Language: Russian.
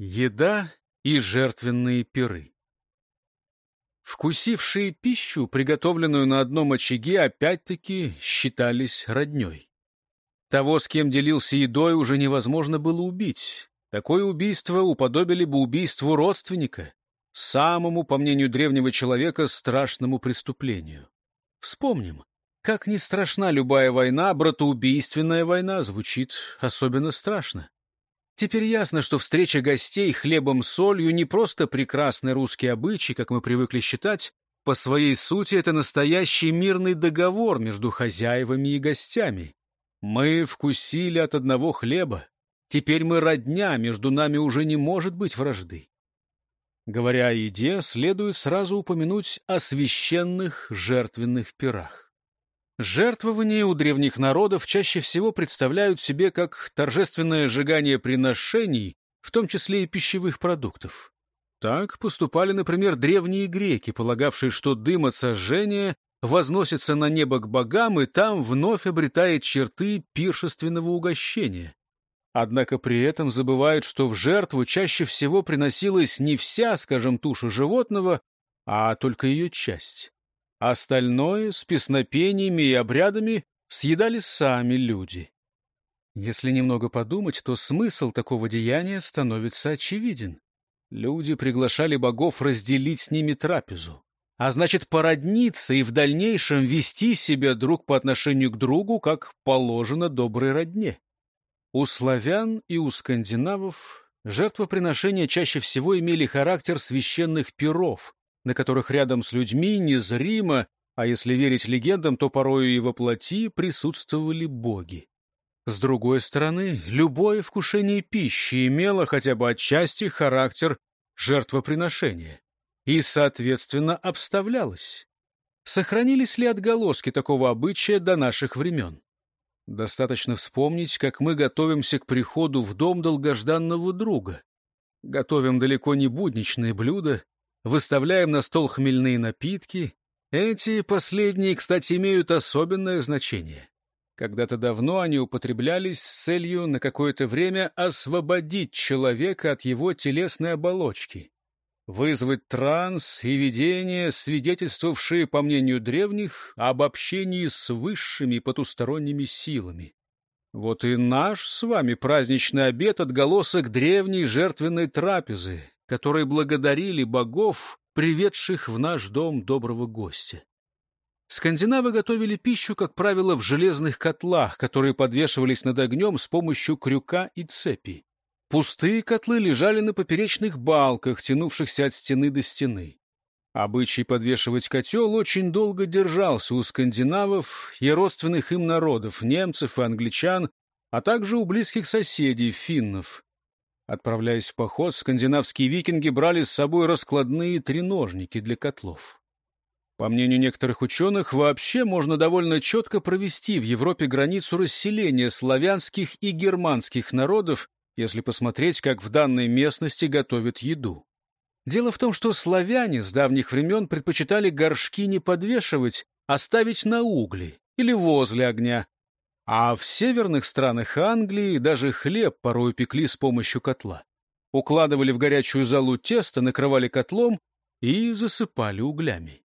Еда и жертвенные пиры. Вкусившие пищу, приготовленную на одном очаге, опять-таки считались родней. Того, с кем делился едой, уже невозможно было убить. Такое убийство уподобили бы убийству родственника, самому, по мнению древнего человека, страшному преступлению. Вспомним, как ни страшна любая война, братоубийственная война звучит особенно страшно. Теперь ясно, что встреча гостей хлебом-солью не просто прекрасный русский обычай, как мы привыкли считать, по своей сути это настоящий мирный договор между хозяевами и гостями. Мы вкусили от одного хлеба. Теперь мы родня, между нами уже не может быть вражды. Говоря о еде, следует сразу упомянуть о священных жертвенных пирах. Жертвования у древних народов чаще всего представляют себе как торжественное сжигание приношений, в том числе и пищевых продуктов. Так поступали, например, древние греки, полагавшие, что дым от сожжения возносится на небо к богам и там вновь обретает черты пиршественного угощения. Однако при этом забывают, что в жертву чаще всего приносилась не вся, скажем, туша животного, а только ее часть. Остальное с песнопениями и обрядами съедали сами люди. Если немного подумать, то смысл такого деяния становится очевиден. Люди приглашали богов разделить с ними трапезу, а значит породниться и в дальнейшем вести себя друг по отношению к другу, как положено доброй родне. У славян и у скандинавов жертвоприношения чаще всего имели характер священных пиров, на которых рядом с людьми незримо, а если верить легендам, то порою и во плоти присутствовали боги. С другой стороны, любое вкушение пищи имело хотя бы отчасти характер жертвоприношения и, соответственно, обставлялось. Сохранились ли отголоски такого обычая до наших времен? Достаточно вспомнить, как мы готовимся к приходу в дом долгожданного друга. Готовим далеко не будничные блюда, выставляем на стол хмельные напитки. Эти последние, кстати, имеют особенное значение. Когда-то давно они употреблялись с целью на какое-то время освободить человека от его телесной оболочки, вызвать транс и видение, свидетельствовавшие, по мнению древних, об общении с высшими потусторонними силами. Вот и наш с вами праздничный обед — отголосок древней жертвенной трапезы, которые благодарили богов, приведших в наш дом доброго гостя. Скандинавы готовили пищу, как правило, в железных котлах, которые подвешивались над огнем с помощью крюка и цепи. Пустые котлы лежали на поперечных балках, тянувшихся от стены до стены. Обычай подвешивать котел очень долго держался у скандинавов и родственных им народов, немцев и англичан, а также у близких соседей, финнов. Отправляясь в поход, скандинавские викинги брали с собой раскладные треножники для котлов. По мнению некоторых ученых, вообще можно довольно четко провести в Европе границу расселения славянских и германских народов, если посмотреть, как в данной местности готовят еду. Дело в том, что славяне с давних времен предпочитали горшки не подвешивать, а ставить на угли или возле огня, а в северных странах Англии даже хлеб порой пекли с помощью котла. Укладывали в горячую залу тесто, накрывали котлом и засыпали углями.